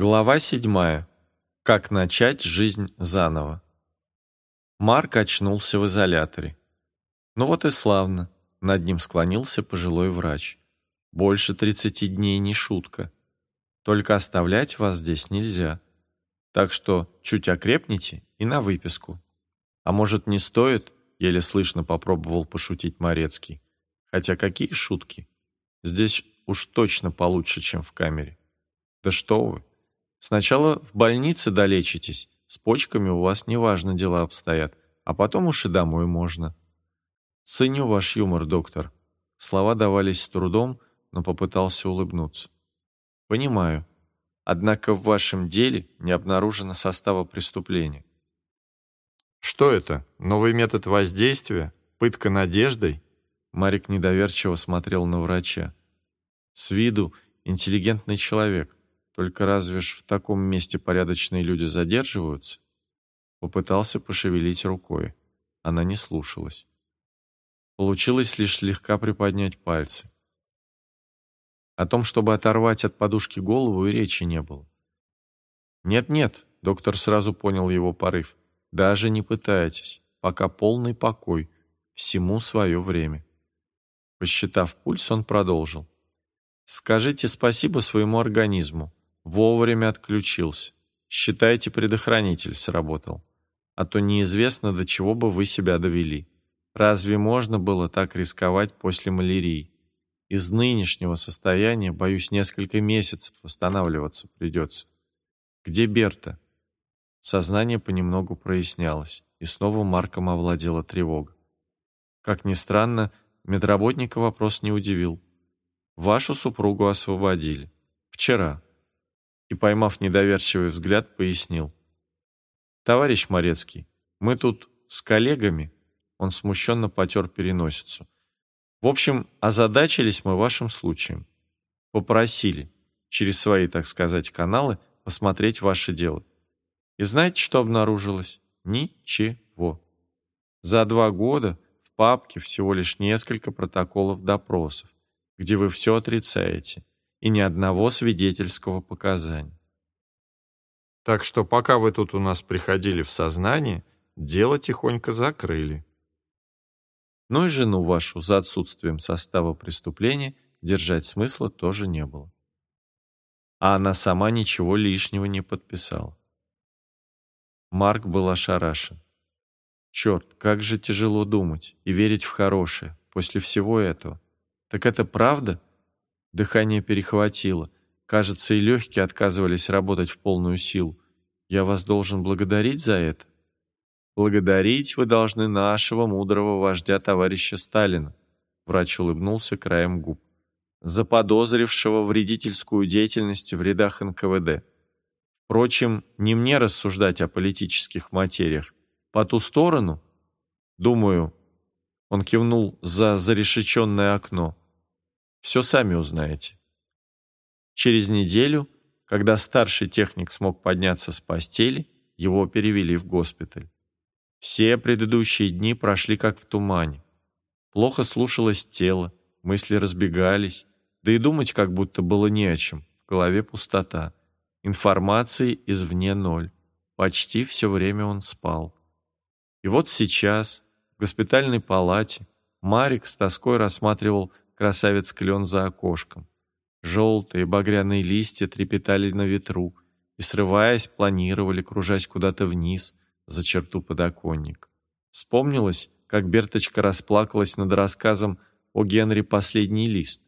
Глава седьмая. Как начать жизнь заново. Марк очнулся в изоляторе. Ну вот и славно. Над ним склонился пожилой врач. Больше тридцати дней не шутка. Только оставлять вас здесь нельзя. Так что чуть окрепните и на выписку. А может, не стоит? Еле слышно попробовал пошутить Морецкий. Хотя какие шутки? Здесь уж точно получше, чем в камере. Да что вы. Сначала в больнице долечитесь, с почками у вас неважно дела обстоят, а потом уж и домой можно. Ценю ваш юмор, доктор. Слова давались с трудом, но попытался улыбнуться. Понимаю. Однако в вашем деле не обнаружено состава преступления. Что это? Новый метод воздействия? Пытка надеждой? Марик недоверчиво смотрел на врача. С виду интеллигентный человек. Только разве ж в таком месте порядочные люди задерживаются? Попытался пошевелить рукой. Она не слушалась. Получилось лишь слегка приподнять пальцы. О том, чтобы оторвать от подушки голову, и речи не было. «Нет-нет», — доктор сразу понял его порыв, «даже не пытайтесь, пока полный покой, всему свое время». Посчитав пульс, он продолжил. «Скажите спасибо своему организму. Вовремя отключился. Считайте, предохранитель сработал. А то неизвестно, до чего бы вы себя довели. Разве можно было так рисковать после малярии? Из нынешнего состояния, боюсь, несколько месяцев восстанавливаться придется. Где Берта? Сознание понемногу прояснялось, и снова Марком овладела тревога. Как ни странно, медработника вопрос не удивил. Вашу супругу освободили. Вчера и, поймав недоверчивый взгляд, пояснил. «Товарищ Морецкий, мы тут с коллегами...» Он смущенно потер переносицу. «В общем, озадачились мы вашим случаем. Попросили, через свои, так сказать, каналы, посмотреть ваше дело. И знаете, что обнаружилось? Ничего. За два года в папке всего лишь несколько протоколов допросов, где вы все отрицаете и ни одного свидетельского показания. Так что пока вы тут у нас приходили в сознание, дело тихонько закрыли. Ну и жену вашу за отсутствием состава преступления держать смысла тоже не было. А она сама ничего лишнего не подписала. Марк был ошарашен. Черт, как же тяжело думать и верить в хорошее после всего этого. Так это правда? Дыхание перехватило. Кажется, и легкие отказывались работать в полную силу. Я вас должен благодарить за это. Благодарить вы должны нашего мудрого вождя товарища Сталина. Врач улыбнулся краем губ. Заподозрившего вредительскую деятельность в рядах НКВД. Впрочем, не мне рассуждать о политических материях. По ту сторону, думаю, он кивнул за зарешеченное окно, все сами узнаете. Через неделю, когда старший техник смог подняться с постели, его перевели в госпиталь. Все предыдущие дни прошли как в тумане. Плохо слушалось тело, мысли разбегались, да и думать как будто было не о чем, в голове пустота. Информации извне ноль. Почти все время он спал. И вот сейчас, в госпитальной палате, Марик с тоской рассматривал красавец клен за окошком. Желтые багряные листья трепетали на ветру и, срываясь, планировали, кружась куда-то вниз, за черту подоконник. Вспомнилось, как Берточка расплакалась над рассказом о Генри «Последний лист».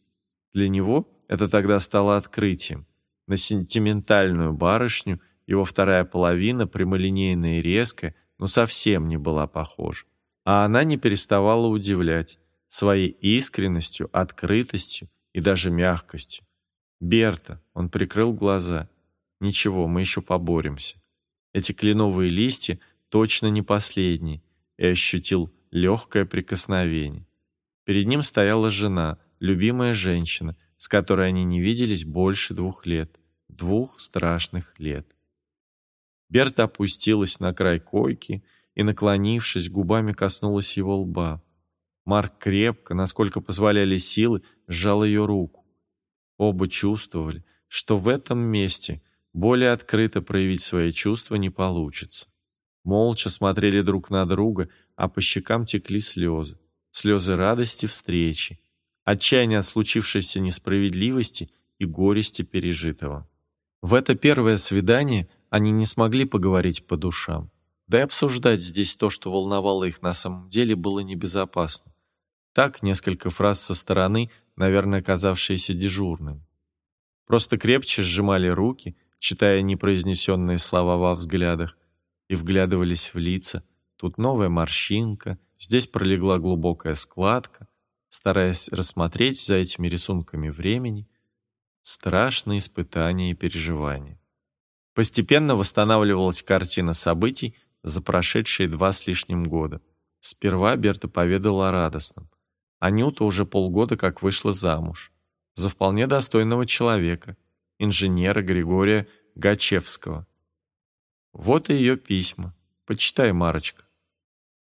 Для него это тогда стало открытием. На сентиментальную барышню его вторая половина, прямолинейная и резкая, но совсем не была похожа. А она не переставала удивлять своей искренностью, открытостью и даже мягкостью. «Берта!» — он прикрыл глаза. «Ничего, мы еще поборемся. Эти кленовые листья точно не последние», и ощутил легкое прикосновение. Перед ним стояла жена, любимая женщина, с которой они не виделись больше двух лет. Двух страшных лет. Берта опустилась на край койки и, наклонившись, губами коснулась его лба. Марк крепко, насколько позволяли силы, сжал ее руку. Оба чувствовали, что в этом месте более открыто проявить свои чувства не получится. Молча смотрели друг на друга, а по щекам текли слезы. Слезы радости встречи, отчаяния от случившейся несправедливости и горести пережитого. В это первое свидание они не смогли поговорить по душам. Да и обсуждать здесь то, что волновало их на самом деле, было небезопасно. Так, несколько фраз со стороны, наверное, казавшиеся дежурными. Просто крепче сжимали руки, читая непроизнесенные слова во взглядах, и вглядывались в лица. Тут новая морщинка, здесь пролегла глубокая складка, стараясь рассмотреть за этими рисунками времени страшные испытания и переживания. Постепенно восстанавливалась картина событий за прошедшие два с лишним года. Сперва Берта поведала о радостном. Анюта уже полгода как вышла замуж. За вполне достойного человека, инженера Григория Гачевского. Вот и ее письма. Почитай, Марочка.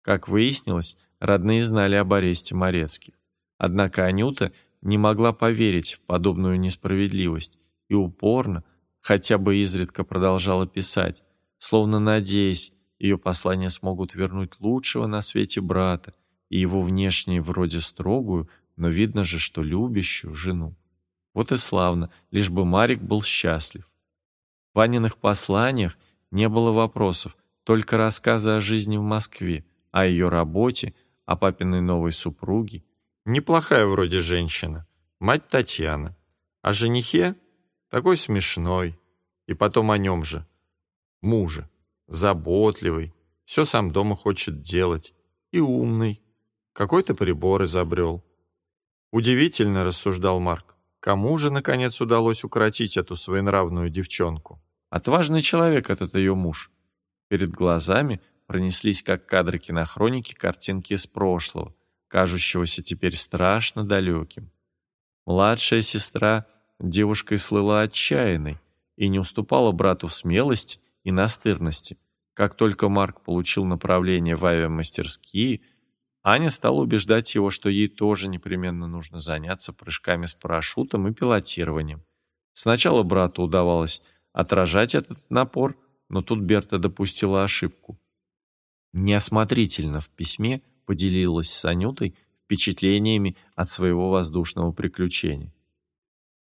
Как выяснилось, родные знали об аресте Морецких. Однако Анюта не могла поверить в подобную несправедливость и упорно, хотя бы изредка продолжала писать, словно надеясь, ее послания смогут вернуть лучшего на свете брата и его внешне вроде строгую, но видно же, что любящую жену. Вот и славно, лишь бы Марик был счастлив. В Ваниных посланиях не было вопросов, только рассказы о жизни в Москве, о ее работе, о папиной новой супруге. Неплохая вроде женщина, мать Татьяна. О женихе такой смешной. И потом о нем же. Муже. Заботливый. Все сам дома хочет делать. И умный. Какой-то прибор изобрел. Удивительно, рассуждал Марк. Кому же, наконец, удалось укротить эту своенравную девчонку? Отважный человек этот ее муж. Перед глазами пронеслись, как кадры кинохроники, картинки из прошлого, кажущегося теперь страшно далеким. Младшая сестра девушкой слыла отчаянной и не уступала брату в смелости и настырности. Как только Марк получил направление в авиамастерские, Аня стала убеждать его, что ей тоже непременно нужно заняться прыжками с парашютом и пилотированием. Сначала брату удавалось отражать этот напор, но тут Берта допустила ошибку. Неосмотрительно в письме поделилась с Анютой впечатлениями от своего воздушного приключения.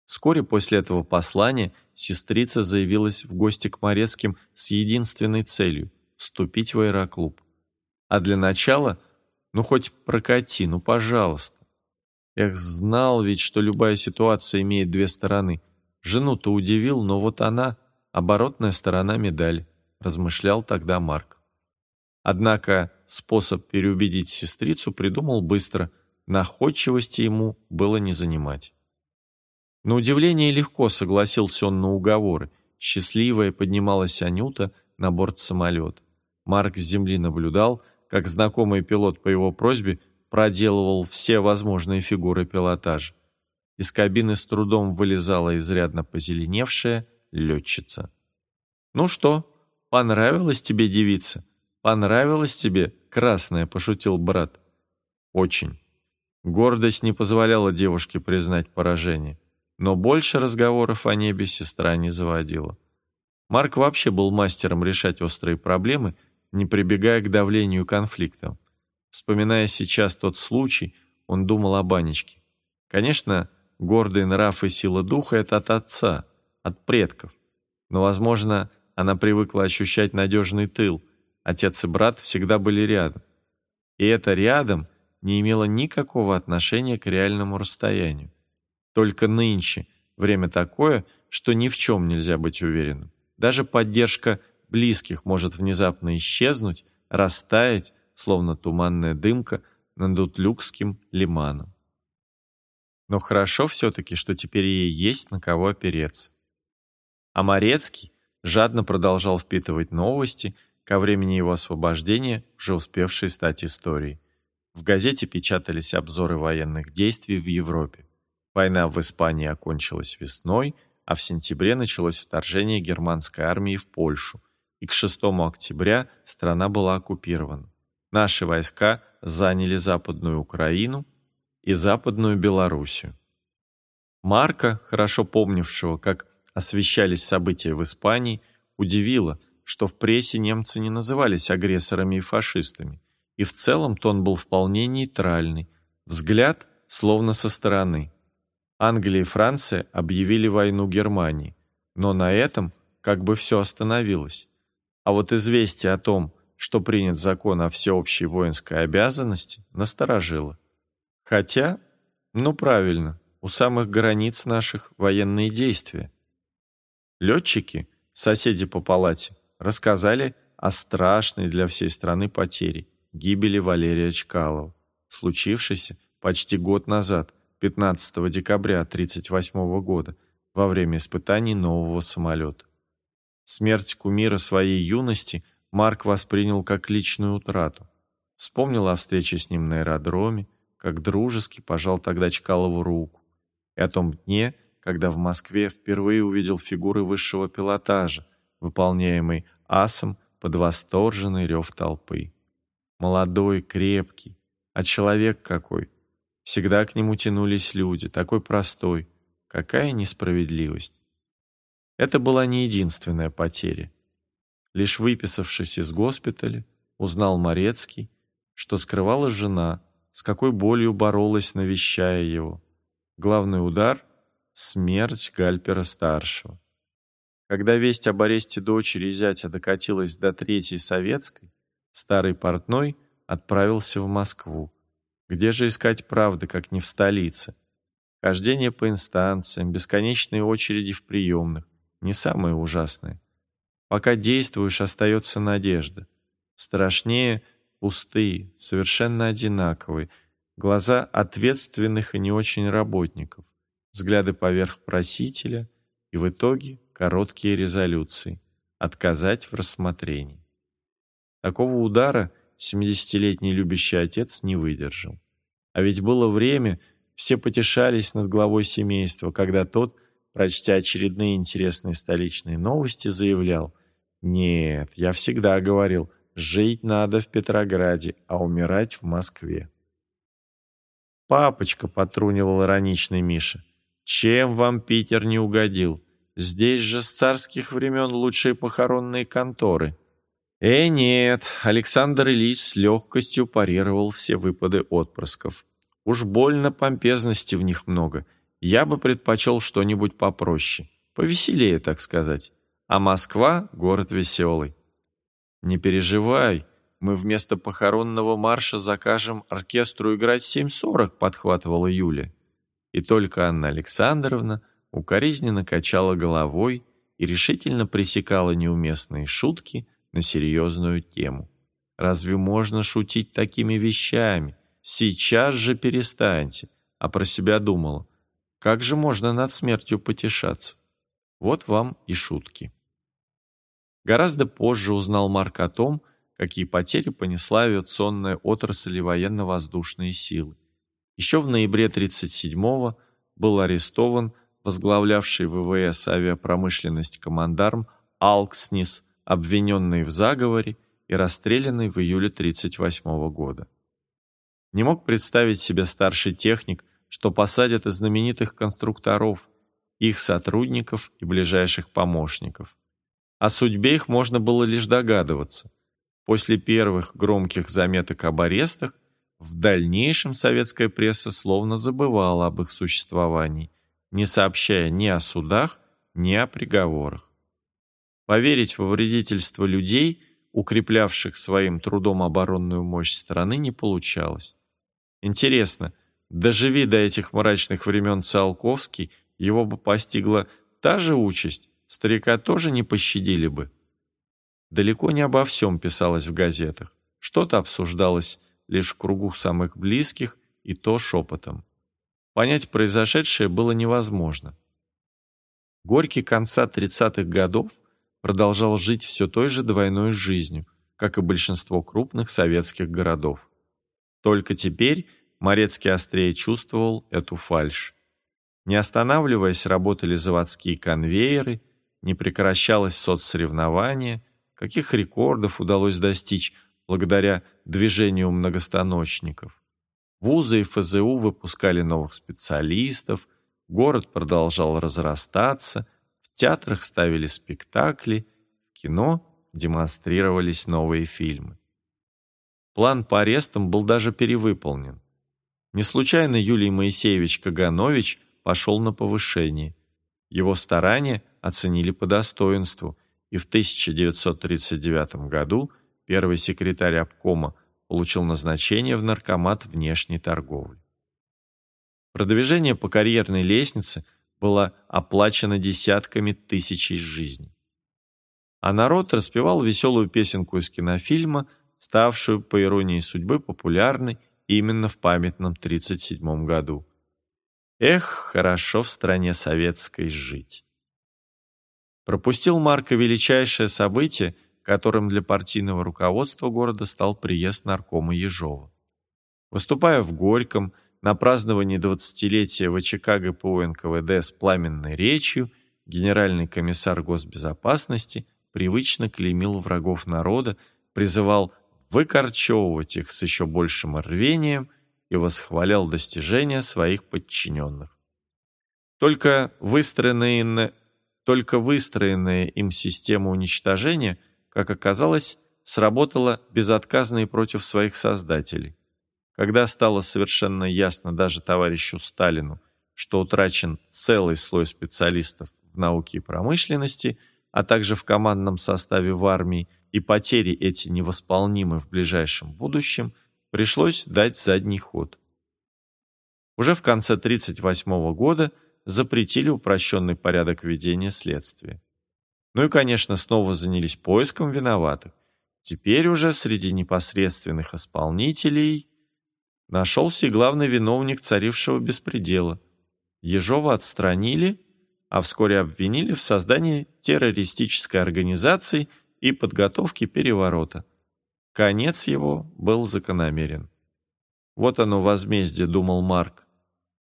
Вскоре после этого послания сестрица заявилась в гости к Морецким с единственной целью – вступить в аэроклуб. А для начала, ну хоть прокати, ну пожалуйста. Эх, знал ведь, что любая ситуация имеет две стороны – Жену-то удивил, но вот она — оборотная сторона медали, размышлял тогда Марк. Однако способ переубедить сестрицу придумал быстро, находчивости ему было не занимать. На удивление легко согласился он на уговоры. Счастливая поднималась Анюта на борт самолета. Марк с земли наблюдал, как знакомый пилот по его просьбе проделывал все возможные фигуры пилотажа. Из кабины с трудом вылезала изрядно позеленевшая летчица. «Ну что, понравилась тебе девица? Понравилась тебе, красная?» – пошутил брат. «Очень». Гордость не позволяла девушке признать поражение, но больше разговоров о небе сестра не заводила. Марк вообще был мастером решать острые проблемы, не прибегая к давлению и конфликтам. Вспоминая сейчас тот случай, он думал о Банечке. Конечно, Гордый нрав и сила духа — это от отца, от предков. Но, возможно, она привыкла ощущать надежный тыл. Отец и брат всегда были рядом. И это рядом не имело никакого отношения к реальному расстоянию. Только нынче время такое, что ни в чем нельзя быть уверенным. Даже поддержка близких может внезапно исчезнуть, растаять, словно туманная дымка над Утлюкским лиманом. Но хорошо все-таки, что теперь ей есть на кого опереться. А Морецкий жадно продолжал впитывать новости, ко времени его освобождения, уже успевшие стать историей. В газете печатались обзоры военных действий в Европе. Война в Испании окончилась весной, а в сентябре началось вторжение германской армии в Польшу, и к 6 октября страна была оккупирована. Наши войска заняли Западную Украину, и Западную Белоруссию. Марка, хорошо помнившего, как освещались события в Испании, удивило, что в прессе немцы не назывались агрессорами и фашистами, и в целом тон был вполне нейтральный, взгляд словно со стороны. Англия и Франция объявили войну Германии, но на этом как бы все остановилось. А вот известие о том, что принят закон о всеобщей воинской обязанности, насторожило. Хотя, ну правильно, у самых границ наших военные действия. Летчики, соседи по палате, рассказали о страшной для всей страны потере – гибели Валерия Чкалова, случившейся почти год назад, 15 декабря 1938 года, во время испытаний нового самолета. Смерть кумира своей юности Марк воспринял как личную утрату. Вспомнил о встрече с ним на аэродроме, как дружески пожал тогда Чкалову руку, и о том дне, когда в Москве впервые увидел фигуры высшего пилотажа, выполняемый асом под восторженный рев толпы. Молодой, крепкий, а человек какой. Всегда к нему тянулись люди, такой простой. Какая несправедливость. Это была не единственная потеря. Лишь выписавшись из госпиталя, узнал Морецкий, что скрывала жена, с какой болью боролась, навещая его. Главный удар — смерть Гальпера-старшего. Когда весть об аресте дочери и зятя докатилась до Третьей Советской, старый портной отправился в Москву. Где же искать правды, как не в столице? Хождение по инстанциям, бесконечные очереди в приемных — не самое ужасное. Пока действуешь, остается надежда. Страшнее — пустые, совершенно одинаковые, глаза ответственных и не очень работников, взгляды поверх просителя и в итоге короткие резолюции, отказать в рассмотрении. Такого удара 70-летний любящий отец не выдержал. А ведь было время, все потешались над главой семейства, когда тот, прочтя очередные интересные столичные новости, заявлял «Нет, я всегда говорил, жить надо в Петрограде, а умирать в Москве». «Папочка», — потрунивал ироничный Миша, — «чем вам Питер не угодил? Здесь же с царских времен лучшие похоронные конторы. Э, нет, Александр Ильич с легкостью парировал все выпады отпрысков. Уж больно помпезности в них много. Я бы предпочел что-нибудь попроще. Повеселее, так сказать. А Москва — город веселый. Не переживай, мы вместо похоронного марша закажем оркестру играть 7.40, подхватывала Юля. И только Анна Александровна укоризненно качала головой и решительно пресекала неуместные шутки на серьезную тему. «Разве можно шутить такими вещами? Сейчас же перестаньте!» А про себя думала, как же можно над смертью потешаться? Вот вам и шутки. Гораздо позже узнал Марк о том, какие потери понесла авиационная отрасль и военно-воздушные силы. Еще в ноябре 1937-го был арестован возглавлявший ВВС авиапромышленность командарм Алкснис, обвиненный в заговоре и расстрелянный в июле 1938 года. Не мог представить себе старший техник, что посадят знаменитых конструкторов, их сотрудников и ближайших помощников. О судьбе их можно было лишь догадываться. После первых громких заметок об арестах в дальнейшем советская пресса словно забывала об их существовании не сообщая ни о судах, ни о приговорах. Поверить во вредительство людей, укреплявших своим трудом оборонную мощь страны, не получалось. Интересно, доживи до этих мрачных времен Циолковский, его бы постигла та же участь, старика тоже не пощадили бы. Далеко не обо всем писалось в газетах, что-то обсуждалось лишь в кругу самых близких и то шепотом. Понять произошедшее было невозможно. Горький конца 30-х годов продолжал жить все той же двойной жизнью, как и большинство крупных советских городов. Только теперь Морецкий острее чувствовал эту фальшь. Не останавливаясь, работали заводские конвейеры, не прекращалось соцсоревнование, каких рекордов удалось достичь благодаря движению многостаночников. Вузы и ФЗУ выпускали новых специалистов, город продолжал разрастаться, в театрах ставили спектакли, в кино демонстрировались новые фильмы. План по арестам был даже перевыполнен. Не случайно Юлий Моисеевич Каганович пошел на повышение. Его старания оценили по достоинству, и в 1939 году первый секретарь обкома получил назначение в наркомат внешней торговли. Продвижение по карьерной лестнице было оплачено десятками тысяч жизней. А народ распевал веселую песенку из кинофильма, ставшую, по иронии судьбы, популярной именно в памятном 1937 году. Эх, хорошо в стране советской жить. Пропустил Марко величайшее событие, которым для партийного руководства города стал приезд наркома Ежова. Выступая в Горьком, на праздновании 20-летия ВЧК ГПУ НКВД с пламенной речью генеральный комиссар госбезопасности привычно клеймил врагов народа, призывал выкорчевывать их с еще большим рвением и восхвалял достижения своих подчиненных. Только выстроенная, только выстроенная им система уничтожения, как оказалось, сработала безотказно и против своих создателей. Когда стало совершенно ясно даже товарищу Сталину, что утрачен целый слой специалистов в науке и промышленности, а также в командном составе в армии, и потери эти невосполнимы в ближайшем будущем, пришлось дать задний ход. Уже в конце 1938 года запретили упрощенный порядок ведения следствия. Ну и, конечно, снова занялись поиском виноватых. Теперь уже среди непосредственных исполнителей нашелся и главный виновник царившего беспредела. Ежова отстранили, а вскоре обвинили в создании террористической организации и подготовке переворота. Конец его был закономерен. Вот оно возмездие, думал Марк.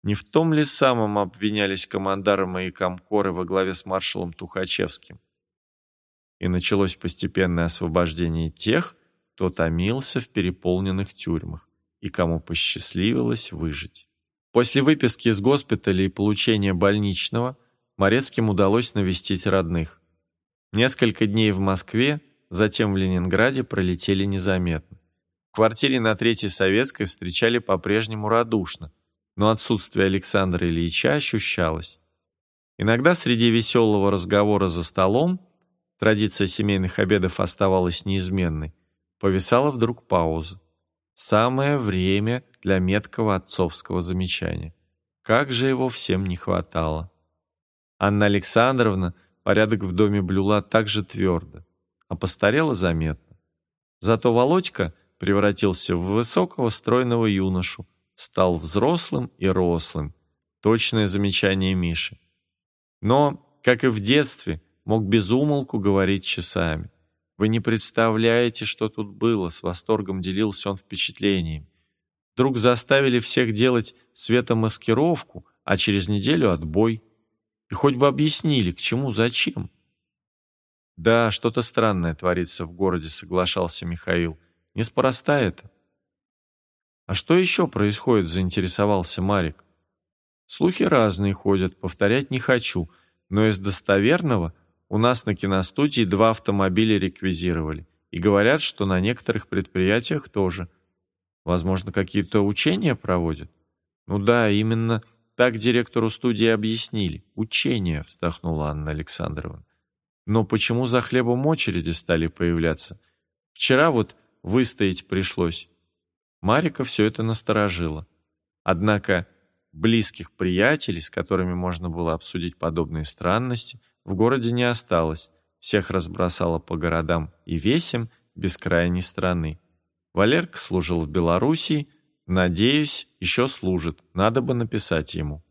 Не в том ли самом обвинялись командары мои комкоры во главе с маршалом Тухачевским? И началось постепенное освобождение тех, кто томился в переполненных тюрьмах и кому посчастливилось выжить. После выписки из госпиталя и получения больничного Морецким удалось навестить родных. Несколько дней в Москве, затем в Ленинграде пролетели незаметно. В квартире на Третьей Советской встречали по-прежнему радушно, но отсутствие Александра Ильича ощущалось. Иногда среди веселого разговора за столом, традиция семейных обедов оставалась неизменной, повисала вдруг пауза. Самое время для меткого отцовского замечания. Как же его всем не хватало. Анна Александровна порядок в доме блюла так же твердо, а постарела заметно. Зато Володька превратился в высокого стройного юношу, стал взрослым и рослым. Точное замечание Миши. Но, как и в детстве, мог без умолку говорить часами. Вы не представляете, что тут было, с восторгом делился он впечатлениями. Вдруг заставили всех делать светомаскировку, а через неделю отбой. И хоть бы объяснили, к чему, зачем. Да, что-то странное творится в городе, соглашался Михаил. Неспроста это. А что еще происходит, заинтересовался Марик. Слухи разные ходят, повторять не хочу, но из достоверного у нас на киностудии два автомобиля реквизировали. И говорят, что на некоторых предприятиях тоже. Возможно, какие-то учения проводят? Ну да, именно так директору студии объяснили. Учения, вздохнула Анна Александровна. Но почему за хлебом очереди стали появляться? Вчера вот выстоять пришлось. Марика все это насторожило. Однако близких приятелей, с которыми можно было обсудить подобные странности – в городе не осталось, всех разбросало по городам и весям бескрайней страны. Валерка служил в Белоруссии, надеюсь, еще служит, надо бы написать ему.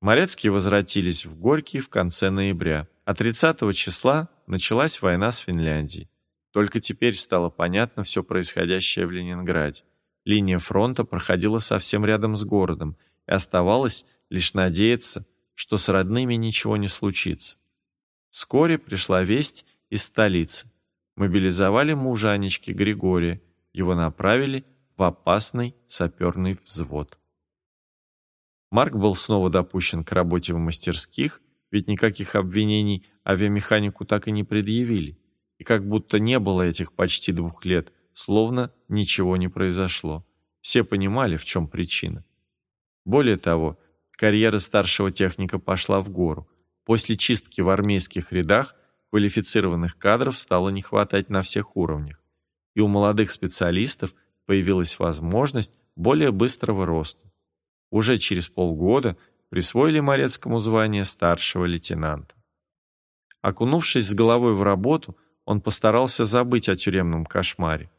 Морецкие возвратились в Горький в конце ноября, а 30 числа началась война с Финляндией. Только теперь стало понятно все происходящее в Ленинграде. Линия фронта проходила совсем рядом с городом, и оставалось лишь надеяться, что с родными ничего не случится. Вскоре пришла весть из столицы. Мобилизовали мужа Анечки Григория, его направили в опасный саперный взвод. Марк был снова допущен к работе в мастерских ведь никаких обвинений авиамеханику так и не предъявили. И как будто не было этих почти двух лет, словно ничего не произошло. Все понимали, в чем причина. Более того, карьера старшего техника пошла в гору. После чистки в армейских рядах квалифицированных кадров стало не хватать на всех уровнях. И у молодых специалистов появилась возможность более быстрого роста. Уже через полгода присвоили Морецкому звание старшего лейтенанта. Окунувшись с головой в работу, он постарался забыть о тюремном кошмаре.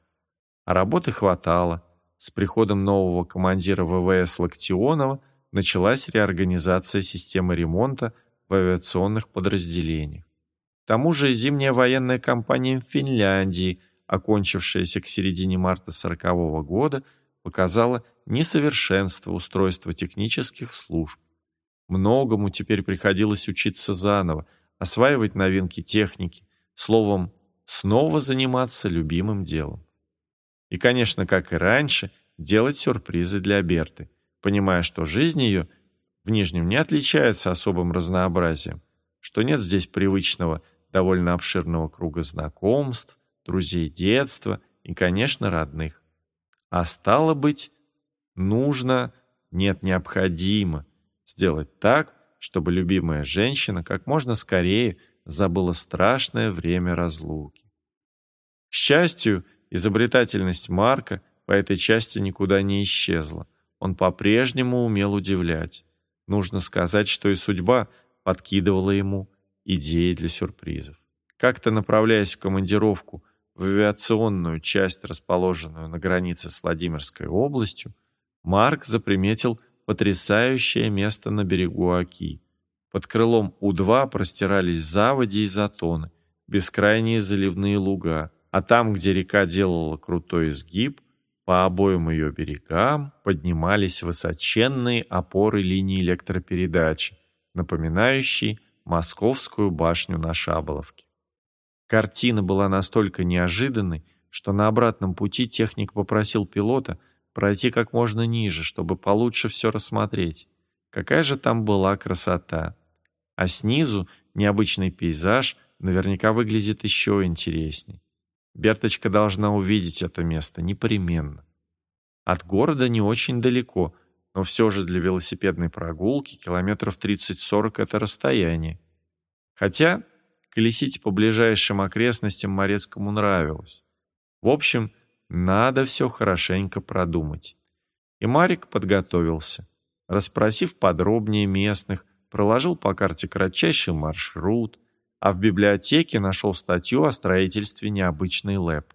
А работы хватало. С приходом нового командира ВВС Локтионова началась реорганизация системы ремонта в авиационных подразделениях. К тому же зимняя военная кампания в Финляндии, окончившаяся к середине марта 1940 года, показала несовершенство устройства технических служб. Многому теперь приходилось учиться заново, осваивать новинки техники, словом, снова заниматься любимым делом. И, конечно, как и раньше, делать сюрпризы для Берты, понимая, что жизнь ее в Нижнем не отличается особым разнообразием, что нет здесь привычного, довольно обширного круга знакомств, друзей детства и, конечно, родных. А стало быть, нужно, нет, необходимо сделать так, чтобы любимая женщина как можно скорее забыла страшное время разлуки. К счастью, изобретательность Марка по этой части никуда не исчезла. Он по-прежнему умел удивлять. Нужно сказать, что и судьба подкидывала ему идеи для сюрпризов. Как-то направляясь в командировку в авиационную часть, расположенную на границе с Владимирской областью, Марк заприметил потрясающее место на берегу Оки. Под крылом У-2 простирались заводи и затоны, бескрайние заливные луга, а там, где река делала крутой изгиб, по обоим ее берегам поднимались высоченные опоры линии электропередачи, напоминающие Московскую башню на Шаболовке. Картина была настолько неожиданной, что на обратном пути техник попросил пилота пройти как можно ниже, чтобы получше все рассмотреть. Какая же там была красота! А снизу необычный пейзаж наверняка выглядит еще интересней. Берточка должна увидеть это место непременно. От города не очень далеко, но все же для велосипедной прогулки километров 30-40 это расстояние. Хотя колесить по ближайшим окрестностям Морецкому нравилось. В общем, надо все хорошенько продумать. И Марик подготовился. Расспросив подробнее местных, проложил по карте кратчайший маршрут, а в библиотеке нашел статью о строительстве необычной ЛЭП.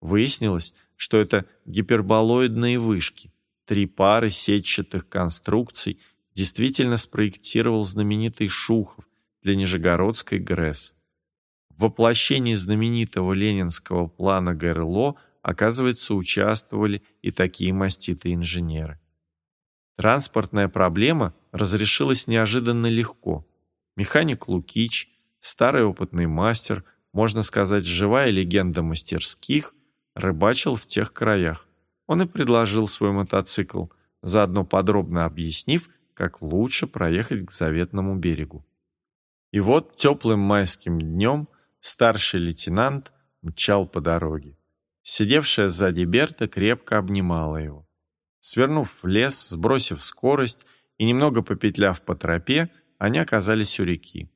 Выяснилось, что это гиперболоидные вышки. Три пары сетчатых конструкций действительно спроектировал знаменитый Шухов для Нижегородской ГРЭС. В воплощении знаменитого ленинского плана ГРЛО, оказывается, участвовали и такие маститые инженеры. Транспортная проблема разрешилась неожиданно легко. Механик Лукич, старый опытный мастер, можно сказать, живая легенда мастерских, рыбачил в тех краях. Он и предложил свой мотоцикл, заодно подробно объяснив, как лучше проехать к заветному берегу. И вот теплым майским днем старший лейтенант мчал по дороге. Сидевшая сзади Берта крепко обнимала его. Свернув в лес, сбросив скорость и немного попетляв по тропе, они оказались у реки.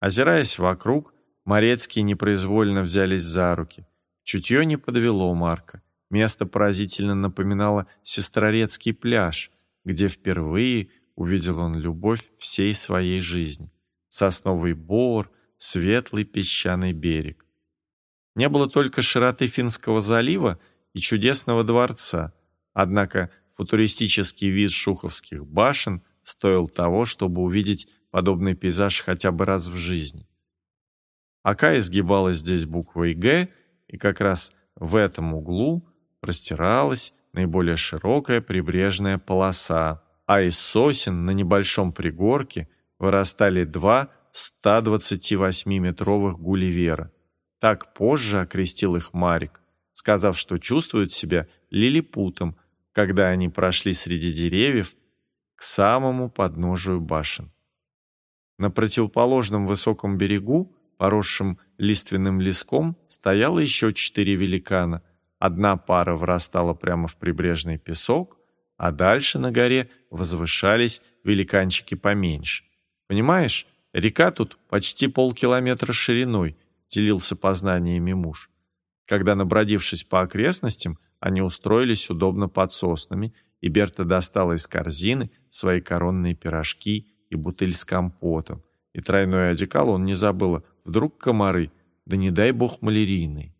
Озираясь вокруг, Морецкие непроизвольно взялись за руки. Чутье не подвело Марка. Место поразительно напоминало Сестрорецкий пляж, где впервые увидел он любовь всей своей жизни. Сосновый бор, светлый песчаный берег. Не было только широты Финского залива и чудесного дворца – Однако футуристический вид шуховских башен стоил того, чтобы увидеть подобный пейзаж хотя бы раз в жизни. Ака изгибалась здесь буквой «Г», и как раз в этом углу простиралась наиболее широкая прибрежная полоса, а из сосен на небольшом пригорке вырастали два 128-метровых гулливера. Так позже окрестил их Марик, сказав, что чувствует себя лилипутом, когда они прошли среди деревьев к самому подножию башен. На противоположном высоком берегу, поросшем лиственным леском, стояло еще четыре великана. Одна пара врастала прямо в прибрежный песок, а дальше на горе возвышались великанчики поменьше. Понимаешь, река тут почти полкилометра шириной, делился познаниями муж. Когда, набродившись по окрестностям, они устроились удобно под соснами, и Берта достала из корзины свои коронные пирожки и бутыль с компотом. И тройной одеколон не забыла. Вдруг комары, да не дай бог малярийные.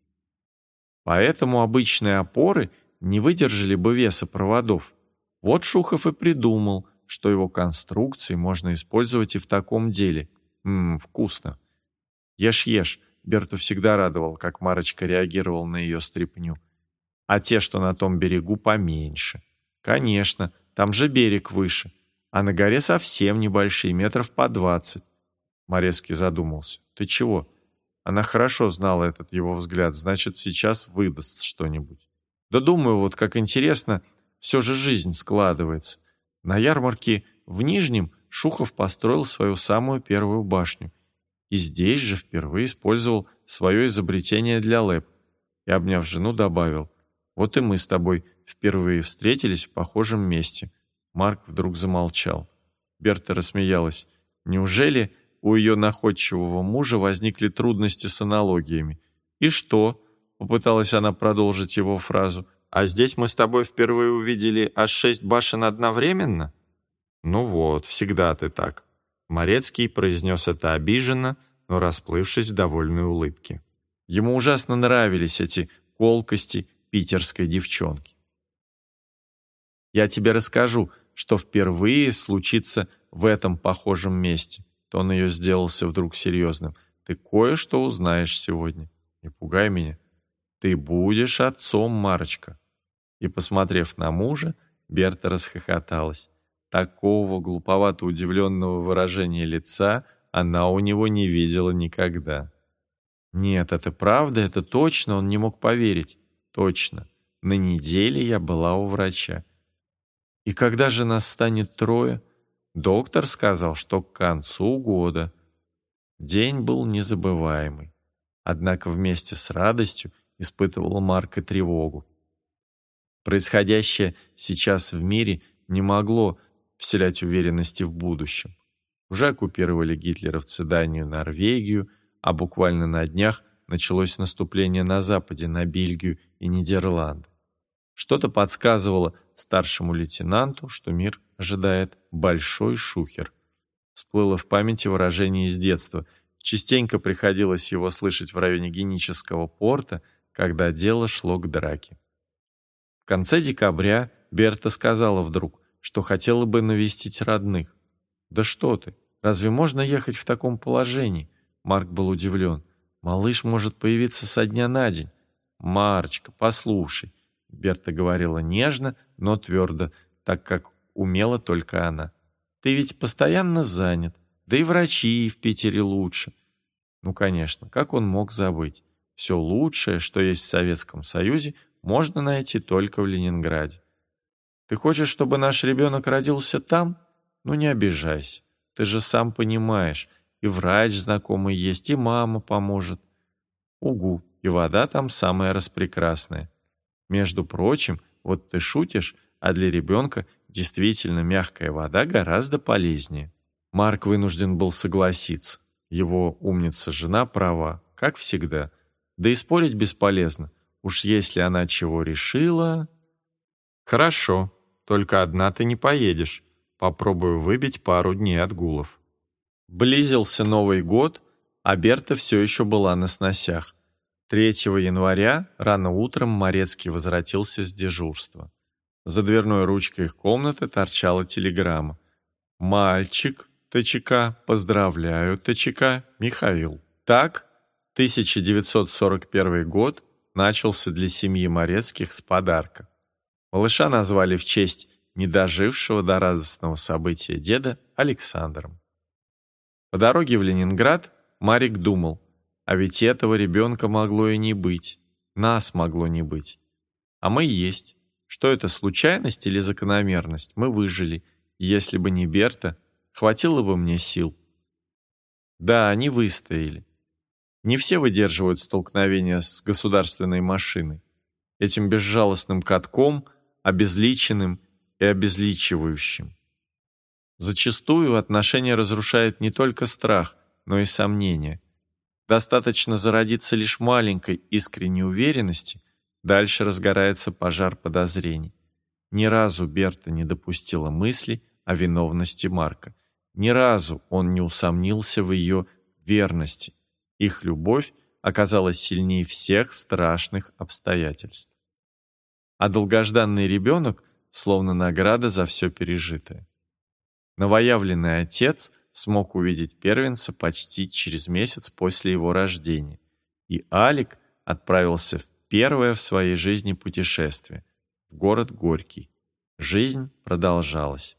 Поэтому обычные опоры не выдержали бы веса проводов. Вот Шухов и придумал, что его конструкции можно использовать и в таком деле. Ммм, вкусно. Ешь-ешь. Берту всегда радовал, как Марочка реагировал на ее стряпню. А те, что на том берегу, поменьше. Конечно, там же берег выше а на горе совсем небольшие, метров по двадцать. Морецкий задумался. «Ты чего?» Она хорошо знала этот его взгляд, значит, сейчас выдаст что-нибудь. Да думаю, вот как интересно, все же жизнь складывается. На ярмарке в Нижнем Шухов построил свою самую первую башню. И здесь же впервые использовал свое изобретение для ЛЭП. И, обняв жену, добавил, вот и мы с тобой впервые встретились в похожем месте – Марк вдруг замолчал. Берта рассмеялась. Неужели у ее находчивого мужа возникли трудности с аналогиями? «И что?» — попыталась она продолжить его фразу. «А здесь мы с тобой впервые увидели аж шесть башен одновременно?» «Ну вот, всегда ты так». Морецкий произнес это обиженно, но расплывшись в довольной улыбке. Ему ужасно нравились эти колкости питерской девчонки. «Я тебе расскажу», что впервые случится в этом похожем месте. Тон ее сделался вдруг серьезным. Ты кое-что узнаешь сегодня. Не пугай меня. Ты будешь отцом, Марочка. И, посмотрев на мужа, Берта расхохоталась. Такого глуповато удивленного выражения лица она у него не видела никогда. Нет, это правда, это точно, он не мог поверить. Точно. На неделе я была у врача. И когда же нас станет трое? Доктор сказал, что к концу года. День был незабываемый. Однако вместе с радостью испытывала Марка тревогу. Происходящее сейчас в мире не могло вселять уверенности в будущем. Уже оккупировали гитлеровцы Данию, Норвегию, а буквально на днях началось наступление на Западе, на Бельгию и Нидерланды. Что-то подсказывало старшему лейтенанту, что мир ожидает большой шухер. Всплыло в памяти выражение из детства. Частенько приходилось его слышать в районе Генического порта, когда дело шло к драке. В конце декабря Берта сказала вдруг, что хотела бы навестить родных. «Да что ты, разве можно ехать в таком положении?» Марк был удивлен. «Малыш может появиться со дня на день». «Марочка, послушай, Берта говорила нежно, но твердо, так как умела только она. «Ты ведь постоянно занят, да и врачи в Питере лучше». Ну, конечно, как он мог забыть? Все лучшее, что есть в Советском Союзе, можно найти только в Ленинграде. Ты хочешь, чтобы наш ребенок родился там? Ну, не обижайся. Ты же сам понимаешь, и врач знакомый есть, и мама поможет. Угу, и вода там самая распрекрасная. Между прочим, вот ты шутишь, а для ребенка действительно мягкая вода гораздо полезнее. Марк вынужден был согласиться. Его умница-жена права, как всегда. Да и спорить бесполезно. Уж если она чего решила... Хорошо, только одна ты не поедешь. Попробую выбить пару дней отгулов. Близился Новый год, а Берта все еще была на сносях. 3 января рано утром Морецкий возвратился с дежурства. За дверной ручкой их комнаты торчала телеграмма. «Мальчик, ТЧК, поздравляю, ТЧК, Михаил». Так 1941 год начался для семьи Морецких с подарка. Малыша назвали в честь недожившего до радостного события деда Александром. По дороге в Ленинград Марик думал, а ведь этого ребенка могло и не быть. Нас могло не быть. А мы есть. Что это, случайность или закономерность? Мы выжили. Если бы не Берта, хватило бы мне сил. Да, они выстояли. Не все выдерживают столкновения с государственной машиной, этим безжалостным катком, обезличенным и обезличивающим. Зачастую отношения разрушает не только страх, но и сомнения. Достаточно зародиться лишь маленькой искренней уверенности, дальше разгорается пожар подозрений. Ни разу Берта не допустила мысли о виновности Марка. Ни разу он не усомнился в ее верности. Их любовь оказалась сильнее всех страшных обстоятельств. А долгожданный ребенок словно награда за все пережитое. Новоявленный отец смог увидеть первенца почти через месяц после его рождения, и Алик отправился в первое в своей жизни путешествие в город Горький. Жизнь продолжалась.